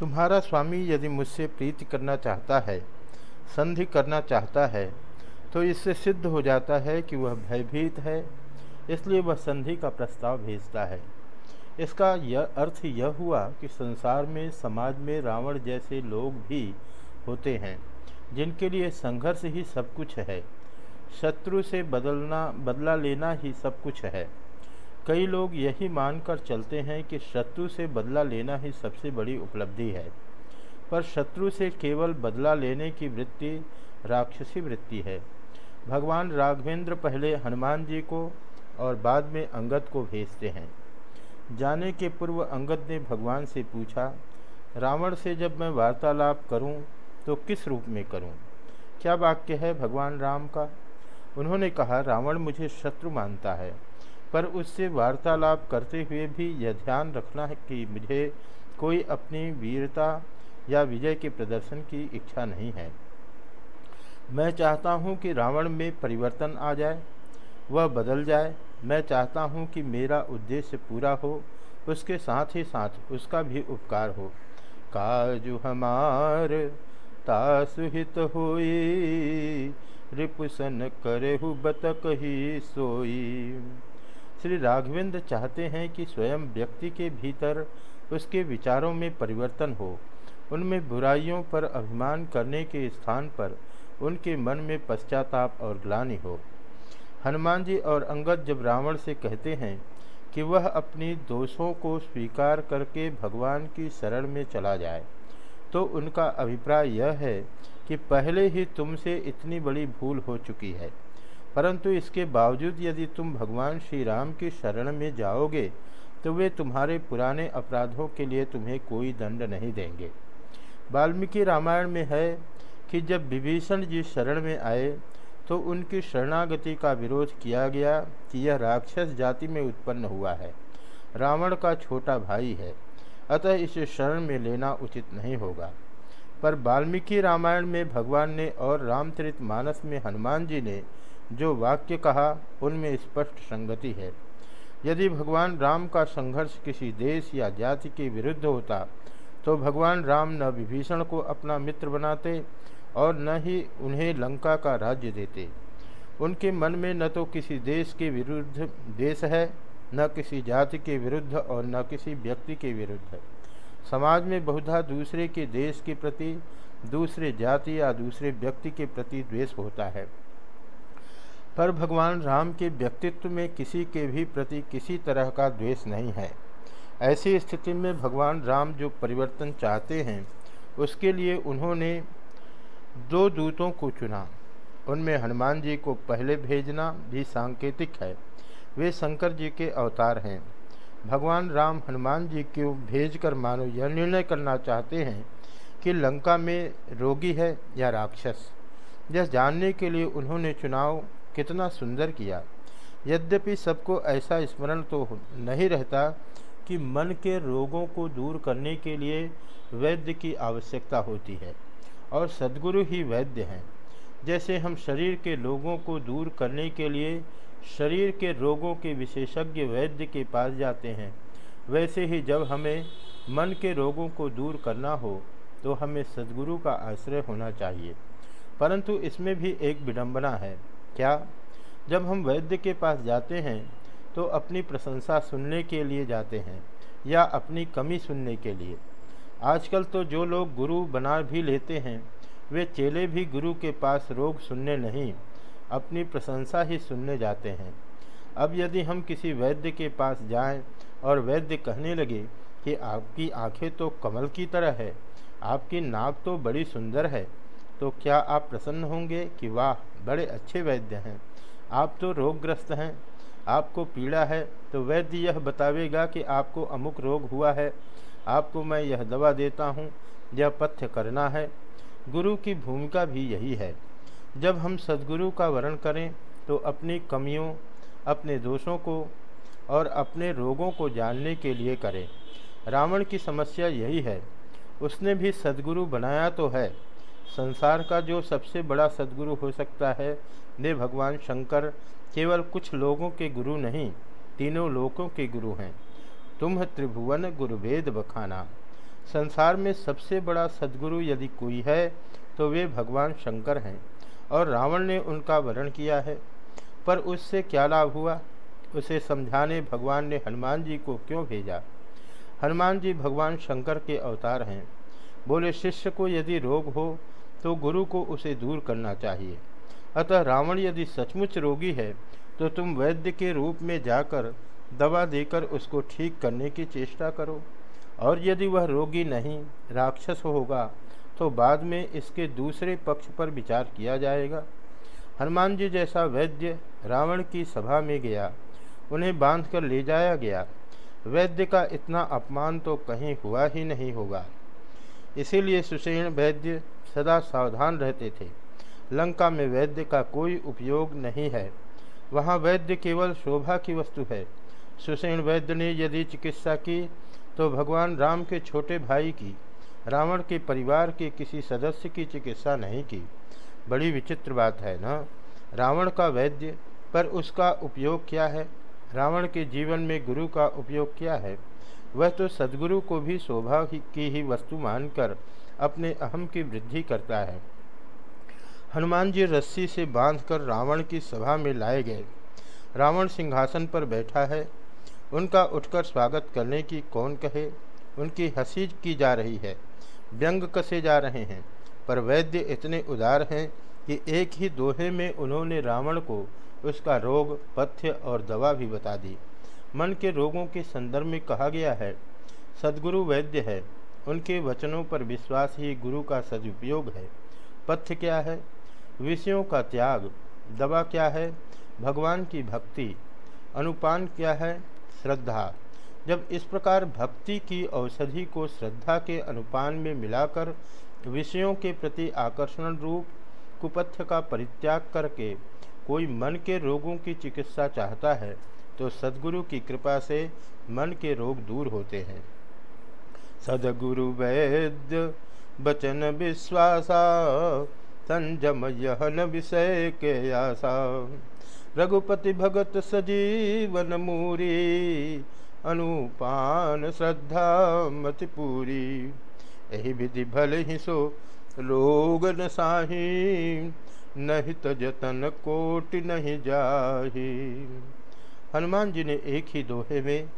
तुम्हारा स्वामी यदि मुझसे प्रीति करना चाहता है, संधि करना चाहता है तो इससे सिद्ध हो जाता है कि वह भयभीत है, इसलिए वह संधि का प्रस्ताव भेजता है। इसका यह अर्थ यह हुआ कि संसार में, समाज में रावण जैसे लोग भी होते हैं, जिनके लिए संघर्ष ही सब कुछ है, शत्रु से बदलना, बदला लेना ही सब कुछ है। कई लोग यही मानकर चलते हैं कि शत्रु से बदला लेना ही सबसे बड़ी उपलब्धि है। पर शत्रु से केवल बदला लेने की वृत्ति, राक्षसी वृत्ति है। भगवान राघवेंद्र पहले हनुमान जी को और बाद में अंगद को भेजते हैं। जाने के पूर्व अंगद ने भगवान से पूछा, रावण से जब मैं वार्तालाप करूँ तो किस रूप में करूँ? क्या वाक्य है भगवान राम का? उन्होंने कहा, रावण मुझे शत्रु मानता है। पर उससे वार्तालाप करते हुए भी यह ध्यान रखना है कि मुझे कोई अपनी वीरता या विजय के प्रदर्शन की इच्छा नहीं है। मैं चाहता हूँ कि रावण में परिवर्तन आ जाए, वह बदल जाए। मैं चाहता हूँ कि मेरा उद्देश्य पूरा हो, उसके साथ ही साथ उसका भी उपकार हो। काजु हमार तासुहित होई, रिपुसन करहु बतक ही सोई। श्री राघवेंद्र चाहते हैं कि स्वयं व्यक्ति के भीतर उसके विचारों में परिवर्तन हो। उनमें बुराइयों पर अभिमान करने के स्थान पर उनके मन में पश्चाताप और ग्लानि हो। हनुमान जी और अंगद जब रावण से कहते हैं कि वह अपनी दोषों को स्वीकार करके भगवान की शरण में चला जाए तो उनका अभिप्राय यह है कि पहले ही तुमसे इतनी बड़ी भूल हो चुकी है। परंतु इसके बावजूद यदि तुम भगवान श्री राम की शरण में जाओगे तो वे तुम्हारे पुराने अपराधों के लिए तुम्हें कोई दंड नहीं देंगे। वाल्मीकि रामायण में है कि जब विभीषण जी शरण में आए तो उनकी शरणागति का विरोध किया गया कि यह राक्षस जाति में उत्पन्न हुआ है। रावण का छोटा भाई है, अतः इसे शरण में लेना उचित नहीं होगा। पर वाल्मीकि रामायण में भगवान ने और रामचरित मानस में हनुमान जी ने जो वाक्य कहा, उनमें स्पष्ट संगति है। यदि भगवान राम का संघर्ष किसी देश या जाति के विरुद्ध होता तो भगवान राम न विभीषण को अपना मित्र बनाते और न ही उन्हें लंका का राज्य देते। उनके मन में न तो किसी देश के विरुद्ध देश है, न किसी जाति के विरुद्ध और न किसी व्यक्ति के विरुद्ध। समाज में बहुधा दूसरे के देश के प्रति, दूसरे जाति या दूसरे व्यक्ति के प्रति द्वेष होता है। पर भगवान राम के व्यक्तित्व में किसी के भी प्रति किसी तरह का द्वेष नहीं है। ऐसी स्थिति में भगवान राम जो परिवर्तन चाहते हैं, उसके लिए उन्होंने दो दूतों को चुना। उनमें हनुमान जी को पहले भेजना भी सांकेतिक है। वे शंकर जी के अवतार हैं। भगवान राम हनुमान जी को भेजकर मानो यह निर्णय करना चाहते हैं कि लंका में रोगी है या राक्षस। यह जानने के लिए उन्होंने चुनाव कितना सुंदर किया। यद्यपि सबको ऐसा स्मरण तो नहीं रहता कि मन के रोगों को दूर करने के लिए वैद्य की आवश्यकता होती है, और सदगुरु ही वैद्य हैं। जैसे हम शरीर के लोगों को दूर करने के लिए शरीर के रोगों के विशेषज्ञ वैद्य के पास जाते हैं, वैसे ही जब हमें मन के रोगों को दूर करना हो तो हमें सदगुरु का आश्रय होना चाहिए। परंतु इसमें भी एक विडंबना है। क्या? जब हम वैद्य के पास जाते हैं तो अपनी प्रशंसा सुनने के लिए जाते हैं, या अपनी कमी सुनने के लिए। आजकल तो जो लोग गुरु बना भी लेते हैं, वे चेले भी गुरु के पास रोग सुनने नहीं, अपनी प्रशंसा ही सुनने जाते हैं। अब यदि हम किसी वैद्य के पास जाएँ, और वैद्य कहने लगे कि आपकी आँखें तो कमल की तरह है, आपकी नाक तो बड़ी सुंदर है तो क्या आप प्रसन्न होंगे कि वाह, बड़े अच्छे वैद्य हैं। आप तो रोगग्रस्त हैं। आपको पीड़ा है तो वैद्य यह बतावेगा कि आपको अमुक रोग हुआ है। आपको मैं यह दवा देता हूँ, यह पथ्य करना है। गुरु की भूमिका भी यही है। जब हम सदगुरु का वर्ण करें तो अपनी कमियों, अपने दोषों को और अपने रोगों को जानने के लिए करें। रावण की समस्या यही है। उसने भी सदगुरु बनाया तो है। संसार का जो सबसे बड़ा सदगुरु हो सकता है, वे भगवान शंकर केवल कुछ लोगों के गुरु नहीं, तीनों लोकों के गुरु हैं। तुम त्रिभुवन गुरुवेद बखाना। संसार में सबसे बड़ा सदगुरु यदि कोई है तो वे भगवान शंकर हैं, और रावण ने उनका वर्ण किया है। पर उससे क्या लाभ हुआ? उसे समझाने भगवान ने हनुमान जी को क्यों भेजा? हनुमान जी भगवान शंकर के अवतार हैं। बोले, शिष्य को यदि रोग हो तो गुरु को उसे दूर करना चाहिए। अतः रावण यदि सचमुच रोगी है तो तुम वैद्य के रूप में जाकर दवा देकर उसको ठीक करने की चेष्टा करो। और यदि वह रोगी नहीं, राक्षस होगा तो बाद में इसके दूसरे पक्ष पर विचार किया जाएगा। हनुमान जी जैसा वैद्य रावण की सभा में गया, उन्हें बाँध कर ले जाया गया। वैद्य का इतना अपमान तो कहीं हुआ ही नहीं होगा। इसीलिए सुषेण वैद्य सदा सावधान रहते थे। लंका में वैद्य का कोई उपयोग नहीं है। वहाँ वैद्य केवल शोभा की वस्तु है। सुषेण वैद्य ने यदि चिकित्सा की तो भगवान राम के छोटे भाई की, रावण के परिवार के किसी सदस्य की चिकित्सा नहीं की। बड़ी विचित्र बात है ना? रावण का वैद्य पर उसका उपयोग क्या है? रावण के जीवन में गुरु का उपयोग क्या है? वह तो सदगुरु को भी शोभा की ही वस्तु मानकर अपने अहम की वृद्धि करता है। हनुमान जी रस्सी से बांधकर रावण की सभा में लाए गए। रावण सिंहासन पर बैठा है। उनका उठकर स्वागत करने की कौन कहे? उनकी हँसी की जा रही है। व्यंग कसे जा रहे हैं? पर वैद्य इतने उदार हैं कि एक ही दोहे में उन्होंने रावण को उसका रोग, पथ्य और दवा भी बता दी। मन के रोगों के संदर्भ में कहा गया है। सदगुरु वैद्य है। उनके वचनों पर विश्वास ही गुरु का सदुपयोग है। पथ्य क्या है? विषयों का त्याग। दवा क्या है? भगवान की भक्ति। अनुपान क्या है? श्रद्धा। जब इस प्रकार भक्ति की औषधि को श्रद्धा के अनुपान में मिलाकर विषयों के प्रति आकर्षण रूप, कुपथ्य का परित्याग करके कोई मन के रोगों की चिकित्सा चाहता है तो सदगुरु की कृपा से मन के रोग दूर होते हैं। सदगुरु वैद्य बचन विश्वासा संजम यहन विषय के आशा। रघुपति भगत सजीवन मूरी, अनुपान श्रद्धा मति पूरी। यही विधि भले ही सो लोग न साही नहीं तो जतन कोटि नहीं जाही। हनुमान जी ने एक ही दोहे में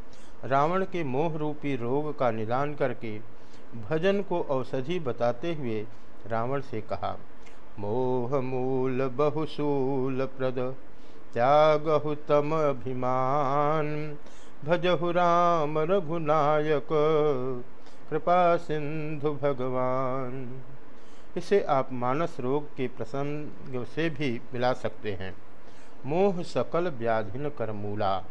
रावण के मोह रूपी रोग का निदान करके भजन को औषधि बताते हुए रावण से कहा, मोह मूल बहुशूल प्रद, त्यागहु तम अभिमान। भजहु राम रघुनायक, कृपा सिंधु भगवान। इसे आप मानस रोग के प्रसंग से भी मिला सकते हैं। मोह सकल व्याधिन कर मूला।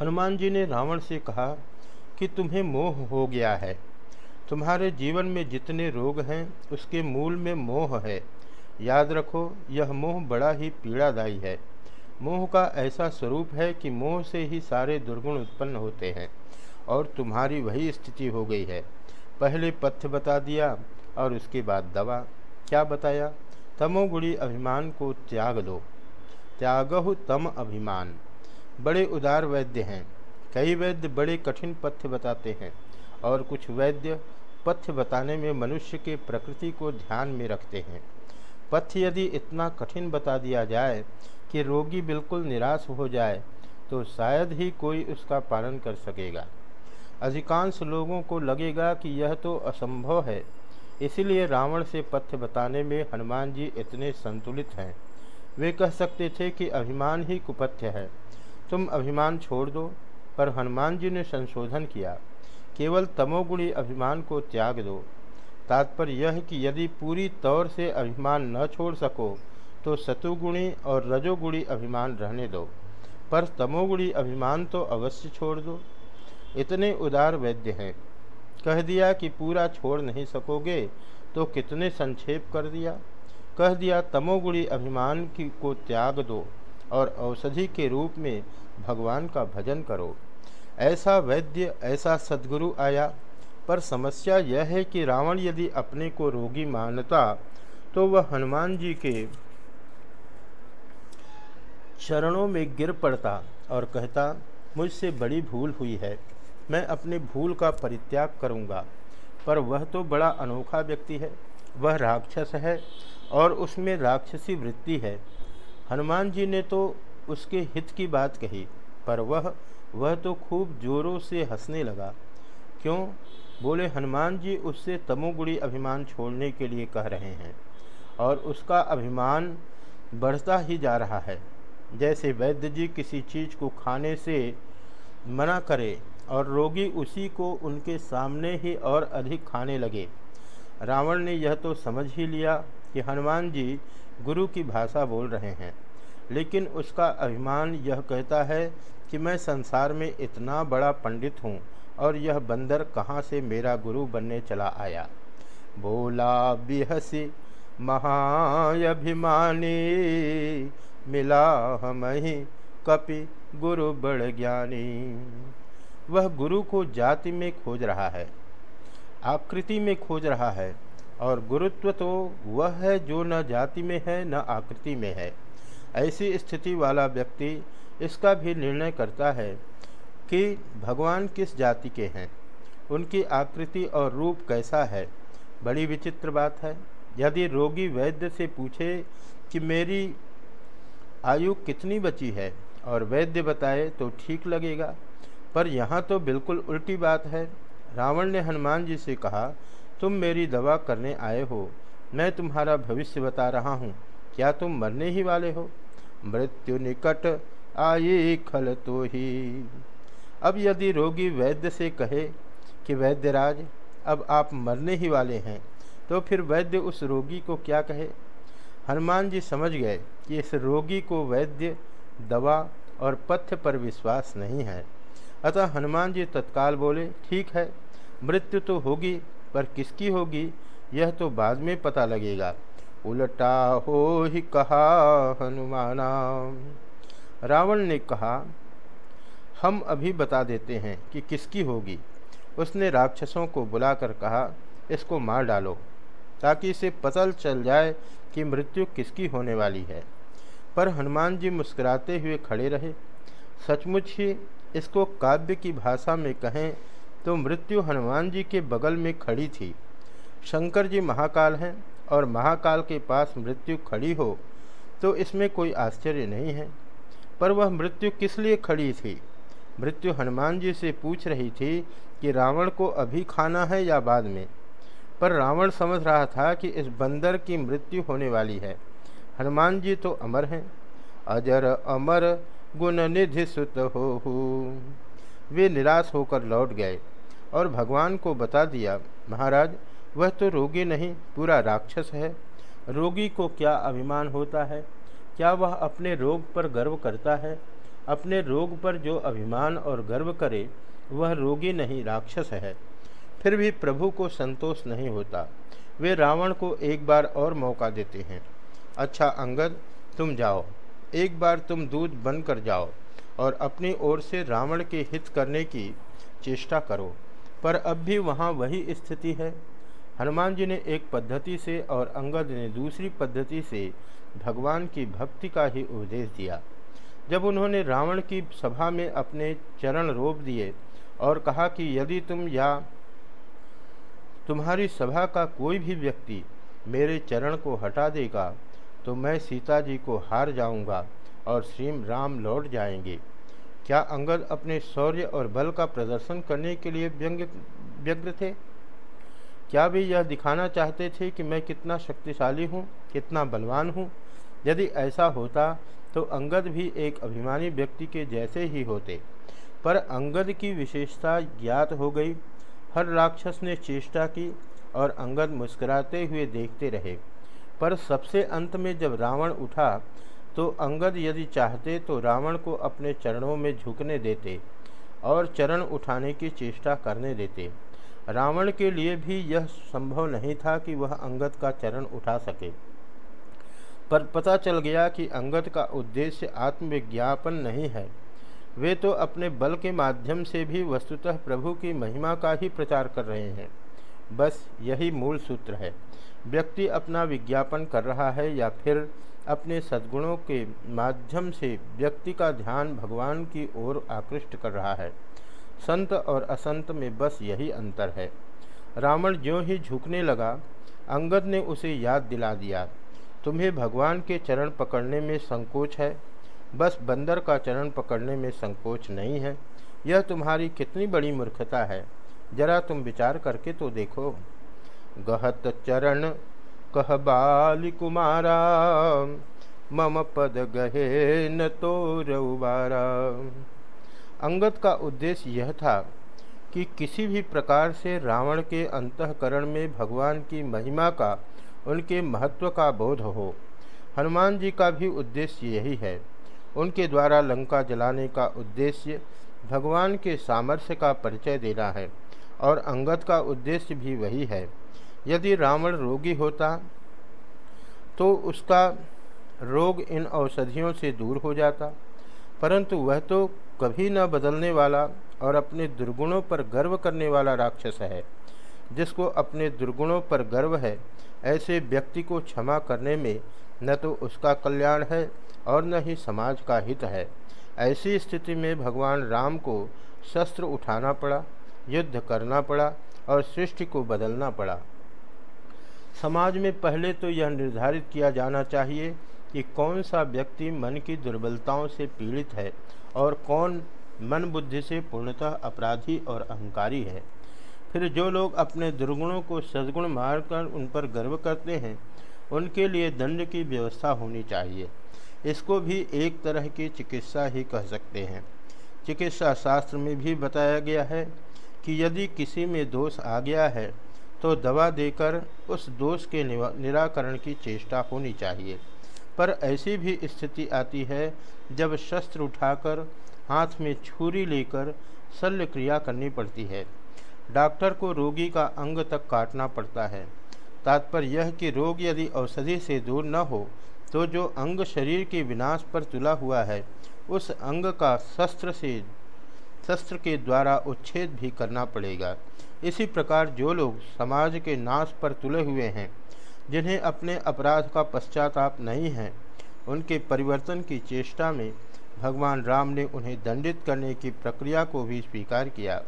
हनुमान जी ने रावण से कहा कि तुम्हें मोह हो गया है। तुम्हारे जीवन में जितने रोग हैं, उसके मूल में मोह है। याद रखो, यह मोह बड़ा ही पीड़ादायी है। मोह का ऐसा स्वरूप है कि मोह से ही सारे दुर्गुण उत्पन्न होते हैं और तुम्हारी वही स्थिति हो गई है। पहले पथ्य बता दिया और उसके बाद दवा। क्या बताया? तमोगुड़ी अभिमान को त्याग दो। त्यागहु तम अभिमान। बड़े उदार वैद्य हैं। कई वैद्य बड़े कठिन पथ्य बताते हैं और कुछ वैद्य पथ्य बताने में मनुष्य के प्रकृति को ध्यान में रखते हैं। पथ्य यदि इतना कठिन बता दिया जाए कि रोगी बिल्कुल निराश हो जाए तो शायद ही कोई उसका पालन कर सकेगा। अधिकांश लोगों को लगेगा कि यह तो असंभव है। इसीलिए रावण से पथ्य बताने में हनुमान जी इतने संतुलित हैं। वे कह सकते थे कि अभिमान ही कुपथ्य है। तुम अभिमान छोड़ दो, पर हनुमान जी ने संशोधन किया। केवल तमोगुणी अभिमान को त्याग दो। तात्पर्य यह कि यदि पूरी तौर से अभिमान न छोड़ सको तो सतुगुणी और रजोगुणी अभिमान रहने दो। पर तमोगुणी अभिमान तो अवश्य छोड़ दो। इतने उदार वैद्य हैं। कह दिया कि पूरा छोड़ नहीं सकोगे तो कितने संक्षेप कर दिया। कह दिया, तमोगुणी अभिमान की को त्याग दो और औषधि के रूप में भगवान का भजन करो। ऐसा वैद्य, ऐसा सदगुरु आया। पर समस्या यह है कि रावण यदि अपने को रोगी मानता तो वह हनुमान जी के चरणों में गिर पड़ता और कहता, मुझसे बड़ी भूल हुई है। मैं अपनी भूल का परित्याग करूँगा। पर वह तो बड़ा अनोखा व्यक्ति है। वह राक्षस है। और उसमें राक्षसी वृत्ति है। हनुमान जी ने तो उसके हित की बात कही, पर वह वह तो खूब जोरों से हंसने लगा। क्यों? बोले, हनुमान जी उससे तमोगुड़ी अभिमान छोड़ने के लिए कह रहे हैं और उसका अभिमान बढ़ता ही जा रहा है। जैसे वैद्य जी किसी चीज़ को खाने से मना करे और रोगी उसी को उनके सामने ही और अधिक खाने लगे। रावण ने यह तो समझ ही लिया कि हनुमान जी गुरु की भाषा बोल रहे हैं। लेकिन उसका अभिमान यह कहता है कि मैं संसार में इतना बड़ा पंडित हूँ और यह बंदर कहाँ से मेरा गुरु बनने चला आया। बोला, बिहसी महाभिमानी मिला हम ही कपि गुरु बड़ ज्ञानी। वह गुरु को जाति में खोज रहा है, आकृति में खोज रहा है और गुरुत्व तो वह है जो न जाति में है, न आकृति में है। ऐसी स्थिति वाला व्यक्ति इसका भी निर्णय करता है कि भगवान किस जाति के हैं, उनकी आकृति और रूप कैसा है। बड़ी विचित्र बात है, यदि रोगी वैद्य से पूछे कि मेरी आयु कितनी बची है, और वैद्य बताए तो ठीक लगेगा, पर यहाँ तो बिल्कुल उल्टी बात है। रावण ने हनुमान जी से कहा तुम मेरी दवा करने आए हो। मैं तुम्हारा भविष्य बता रहा हूँ। क्या तुम मरने ही वाले हो? मृत्यु निकट आए खल तो ही। अब यदि रोगी वैद्य से कहे कि, वैद्यराज, अब आप मरने ही वाले हैं तो फिर वैद्य उस रोगी को क्या कहे? हनुमान जी समझ गए कि इस रोगी को वैद्य, दवा और पथ्य पर विश्वास नहीं है। अतः हनुमान जी तत्काल बोले, ठीक है, मृत्यु तो होगी पर किसकी होगी, यह तो बाद में पता लगेगा। उलटा हो ही कहा हनुमाना। रावण ने कहा, हम अभी बता देते हैं कि किसकी होगी। उसने राक्षसों को बुलाकर कहा, इसको मार डालो, ताकि इसे पता चल जाए कि मृत्यु किसकी होने वाली है। पर हनुमान जी मुस्कुराते हुए खड़े रहे। सचमुच ही इसको काव्य की भाषा में कहें तो मृत्यु हनुमान जी के बगल में खड़ी थी। शंकर जी महाकाल हैं और महाकाल के पास मृत्यु खड़ी हो तो इसमें कोई आश्चर्य नहीं है। पर वह मृत्यु किस लिए खड़ी थी? मृत्यु हनुमान जी से पूछ रही थी कि रावण को अभी खाना है या बाद में? पर रावण समझ रहा था कि इस बंदर की मृत्यु होने वाली है। हनुमान जी तो अमर हैं। अजर अमर गुण निधि सुत हो वे निराश होकर लौट गए। और भगवान को बता दिया, महाराज, वह तो रोगी नहीं, पूरा राक्षस है। रोगी को क्या अभिमान होता है? क्या वह अपने रोग पर गर्व करता है? अपने रोग पर जो अभिमान और गर्व करे, वह रोगी नहीं, राक्षस है। फिर भी प्रभु को संतोष नहीं होता। वे रावण को एक बार और मौका देते हैं। अच्छा अंगद, तुम जाओ। एक बार तुम दूध बन कर जाओ और अपनी ओर से रावण के हित करने की चेष्टा करो। पर अब भी वहाँ वही स्थिति है। हनुमान जी ने एक पद्धति से और अंगद ने दूसरी पद्धति से भगवान की भक्ति का ही उपदेश दिया। जब उन्होंने रावण की सभा में अपने चरण रोप दिए और कहा कि यदि तुम या तुम्हारी सभा का कोई भी व्यक्ति मेरे चरण को हटा देगा तो मैं सीता जी को हार जाऊँगा और श्री राम लौट जाएँगे। क्या अंगद अपने शौर्य और बल का प्रदर्शन करने के लिए व्यंग, व्यग्र थे? क्या वे यह दिखाना चाहते थे कि मैं कितना शक्तिशाली हूँ, कितना बलवान हूँ? यदि ऐसा होता तो अंगद भी एक अभिमानी व्यक्ति के जैसे ही होते। पर अंगद की विशेषता ज्ञात हो गई। हर राक्षस ने चेष्टा की और अंगद मुस्कुराते हुए देखते रहे। पर सबसे अंत में जब रावण उठा तो अंगद यदि चाहते तो रावण को अपने चरणों में झुकने देते और चरण उठाने की चेष्टा करने देते। रावण के लिए भी यह संभव नहीं था कि वह अंगद का चरण उठा सके। पर पता चल गया कि अंगद का उद्देश्य आत्मविज्ञापन नहीं है। वे तो अपने बल के माध्यम से भी वस्तुतः प्रभु की महिमा का ही प्रचार कर रहे हैं। बस यही मूल सूत्र है। व्यक्ति अपना विज्ञापन कर रहा है या फिर अपने सद्गुणों के माध्यम से व्यक्ति का ध्यान भगवान की ओर आकृष्ट कर रहा है। संत और असंत में बस यही अंतर है। रावण ज्यों ही झुकने लगा, अंगद ने उसे याद दिला दिया। तुम्हें भगवान के चरण पकड़ने में संकोच है? बस बंदर का चरण पकड़ने में संकोच नहीं है। यह तुम्हारी कितनी बड़ी मूर्खता है? जरा तुम विचार करके तो देखो। गहत चरण कह बाल कुमारा, मम पद गहे न तो रउबारा अंगद का उद्देश्य यह था कि किसी भी प्रकार से रावण के अंतकरण में भगवान की महिमा का, उनके महत्व का बोध हो। हनुमान जी का भी उद्देश्य यही है। उनके द्वारा लंका जलाने का उद्देश्य भगवान के सामर्थ्य का परिचय देना है और अंगद का उद्देश्य भी वही है। यदि रावण रोगी होता तो उसका रोग इन औषधियों से दूर हो जाता। परंतु वह तो कभी न बदलने वाला और अपने दुर्गुणों पर गर्व करने वाला राक्षस है, जिसको अपने दुर्गुणों पर गर्व है, ऐसे व्यक्ति को क्षमा करने में न तो उसका कल्याण है और न ही समाज का हित है। ऐसी स्थिति में भगवान राम को शस्त्र उठाना पड़ा, युद्ध करना पड़ा और सृष्टि को बदलना पड़ा। समाज में पहले तो यह निर्धारित किया जाना चाहिए कि कौन सा व्यक्ति मन की दुर्बलताओं से पीड़ित है और कौन मन बुद्धि से पूर्णतः अपराधी और अहंकारी है। फिर जो लोग अपने दुर्गुणों को सद्गुण मारकर उन पर गर्व करते हैं, उनके लिए दंड की व्यवस्था होनी चाहिए। इसको भी एक तरह की चिकित्सा ही कह सकते हैं। चिकित्सा शास्त्र में भी बताया गया है कि यदि किसी में दोष आ गया है तो दवा देकर उस दोष के निराकरण की चेष्टा होनी चाहिए। पर ऐसी भी स्थिति आती है, जब शस्त्र उठाकर हाथ में छुरी लेकर शल्य क्रिया करनी पड़ती है। डॉक्टर को रोगी का अंग तक काटना पड़ता है। तात्पर्य यह कि रोग यदि औषधि से दूर न हो तो जो अंग शरीर के विनाश पर तुला हुआ है, उस अंग का शस्त्र से, शस्त्र के द्वारा उच्छेद भी करना पड़ेगा। इसी प्रकार जो लोग समाज के नाश पर तुले हुए हैं, जिन्हें अपने अपराध का पश्चाताप नहीं है, उनके परिवर्तन की चेष्टा में भगवान राम ने उन्हें दंडित करने की प्रक्रिया को भी स्वीकार किया,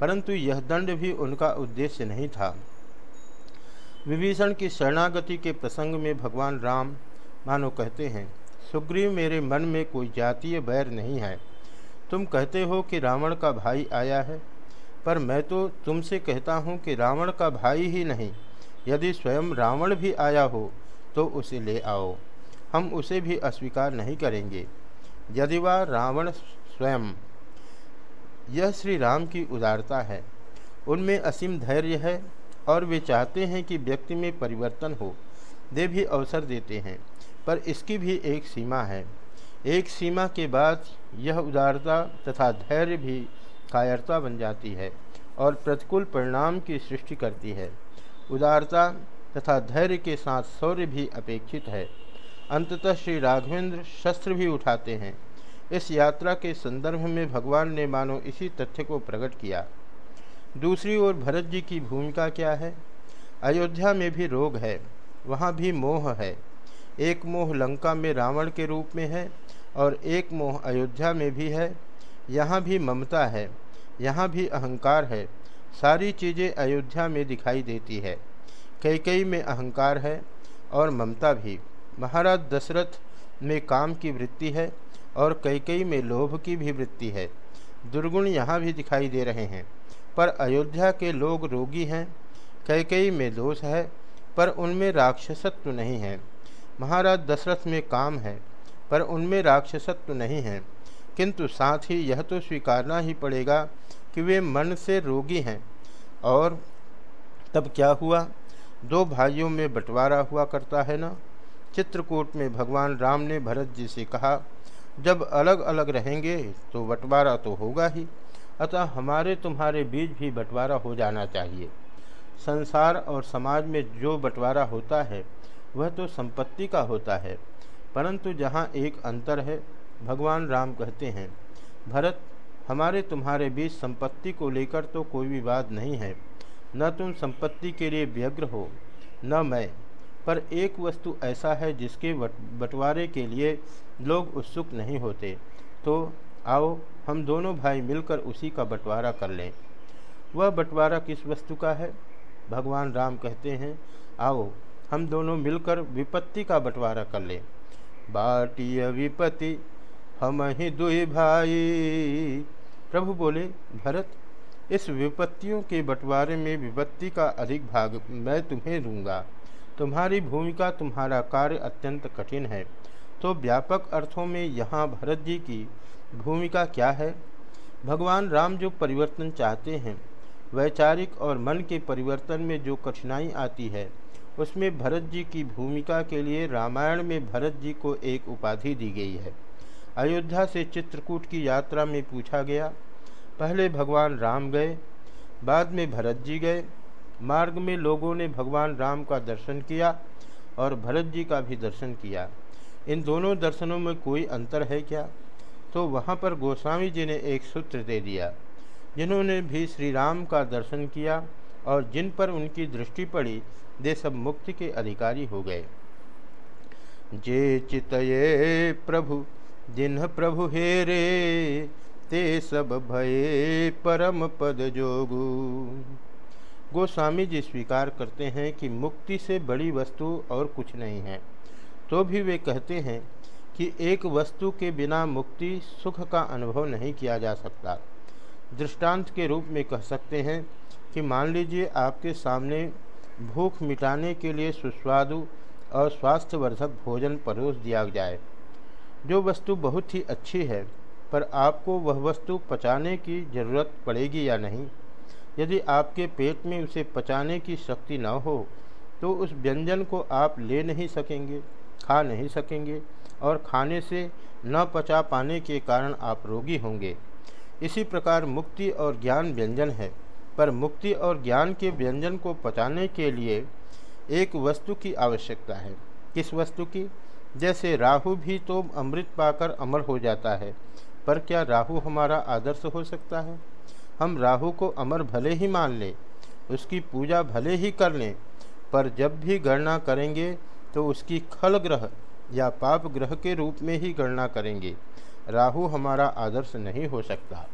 परंतु यह दंड भी उनका उद्देश्य नहीं था। विभीषण की शरणागति के प्रसंग में भगवान राम, मानो कहते हैं, सुग्रीव मेरे मन में कोई जातीय बैर नहीं है। तुम कहते हो कि रावण का भाई आया है? पर मैं तो तुमसे कहता हूँ कि रावण का भाई ही नहीं। यदि स्वयं रावण भी आया हो तो उसे ले आओ। हम उसे भी अस्वीकार नहीं करेंगे। यदि वह रावण स्वयं, यह श्री राम की उदारता है। उनमें असीम धैर्य है और वे चाहते हैं कि व्यक्ति में परिवर्तन हो। दे भी अवसर देते हैं, पर इसकी भी एक सीमा है। एक सीमा के बाद यह उदारता तथा धैर्य भी कायरता बन जाती है और प्रतिकूल परिणाम की सृष्टि करती है। उदारता तथा धैर्य के साथ शौर्य भी अपेक्षित है। अंततः श्री राघवेंद्र शस्त्र भी उठाते हैं। इस यात्रा के संदर्भ में भगवान ने मानो इसी तथ्य को प्रकट किया। दूसरी ओर भरत जी की भूमिका क्या है? अयोध्या में भी रोग है, वहाँ भी मोह है। एक मोह लंका में रावण के रूप में है और एक मोह अयोध्या में भी है। यहाँ भी ममता है, यहाँ भी अहंकार है। सारी चीज़ें अयोध्या में दिखाई देती है। कई कई में अहंकार है और ममता भी। महाराज दशरथ में काम की वृत्ति है और कई कई में लोभ की भी वृत्ति है। दुर्गुण यहाँ भी दिखाई दे रहे हैं, पर अयोध्या के लोग रोगी हैं। कई कई में दोष है, पर उनमें राक्षसत्व नहीं है। महाराज दशरथ में काम है, पर उनमें राक्षसत्व नहीं है। किंतु साथ ही यह तो स्वीकारना ही पड़ेगा कि वे मन से रोगी हैं। और तब क्या हुआ? दो भाइयों में बंटवारा हुआ करता है ना? चित्रकूट में भगवान राम ने भरत जी से कहा, जब अलग अलग रहेंगे तो बंटवारा तो होगा ही। अतः हमारे तुम्हारे बीच भी बंटवारा हो जाना चाहिए। संसार और समाज में जो बंटवारा होता है, वह तो संपत्ति का होता है, परंतु जहाँ एक अंतर है भगवान राम कहते हैं, भरत, हमारे तुम्हारे बीच संपत्ति को लेकर तो कोई विवाद नहीं है। न तुम संपत्ति के लिए व्यग्र हो, न मैं। पर एक वस्तु ऐसा है जिसके बंटवारे के लिए लोग उत्सुक नहीं होते। तो आओ, हम दोनों भाई मिलकर उसी का बंटवारा कर लें। वह बंटवारा किस वस्तु का है? भगवान राम कहते हैं, आओ, हम दोनों मिलकर विपत्ति का बंटवारा कर लें। बाटिय विपत्ति हम ही दुई भाई। प्रभु बोले, भरत, इस विपत्तियों के बंटवारे में विपत्ति का अधिक भाग मैं तुम्हें दूँगा। तुम्हारी भूमिका, तुम्हारा कार्य अत्यंत कठिन है। तो व्यापक अर्थों में यहाँ भरत जी की भूमिका क्या है? भगवान राम जो परिवर्तन चाहते हैं, वैचारिक और मन के परिवर्तन में जो कठिनाई आती है, उसमें भरत जी की भूमिका के लिए रामायण में भरत जी को एक उपाधि दी गई है। अयोध्या से चित्रकूट की यात्रा में पूछा गया। पहले भगवान राम गए, बाद में भरत जी गए। मार्ग में लोगों ने भगवान राम का दर्शन किया और भरत जी का भी दर्शन किया। इन दोनों दर्शनों में कोई अंतर है क्या? तो वहाँ पर गोस्वामी जी ने एक सूत्र दे दिया, जिन्होंने भी श्री राम का दर्शन किया और जिन पर उनकी दृष्टि पड़ी, वे सब मुक्ति के अधिकारी हो गए। जे चितये प्रभु जिन्ह प्रभु हेरे, ते सब भये परम पद जोगु। गोस्वामी जी स्वीकार करते हैं कि मुक्ति से बड़ी वस्तु और कुछ नहीं है। तो भी वे कहते हैं कि एक वस्तु के बिना मुक्ति सुख का अनुभव नहीं किया जा सकता। दृष्टांत के रूप में कह सकते हैं कि मान लीजिए आपके सामने भूख मिटाने के लिए सुस्वादु और स्वास्थ्यवर्धक भोजन परोस दिया जाए। जो वस्तु बहुत ही अच्छी है, पर आपको वह वस्तु पचाने की ज़रूरत पड़ेगी या नहीं? यदि आपके पेट में उसे पचाने की शक्ति न हो तो उस व्यंजन को आप ले नहीं सकेंगे, खा नहीं सकेंगे और खाने से न पचा पाने के कारण आप रोगी होंगे। इसी प्रकार मुक्ति और ज्ञान व्यंजन है, पर मुक्ति और ज्ञान के व्यंजन को पचाने के लिए एक वस्तु की आवश्यकता है। किस वस्तु की? जैसे राहु भी तो अमृत पाकर अमर हो जाता है, पर क्या राहु हमारा आदर्श हो सकता है? हम राहु को अमर भले ही मान लें, उसकी पूजा भले ही कर लें, पर जब भी गणना करेंगे तो उसकी खल ग्रह या पाप ग्रह के रूप में ही गणना करेंगे। राहु हमारा आदर्श नहीं हो सकता।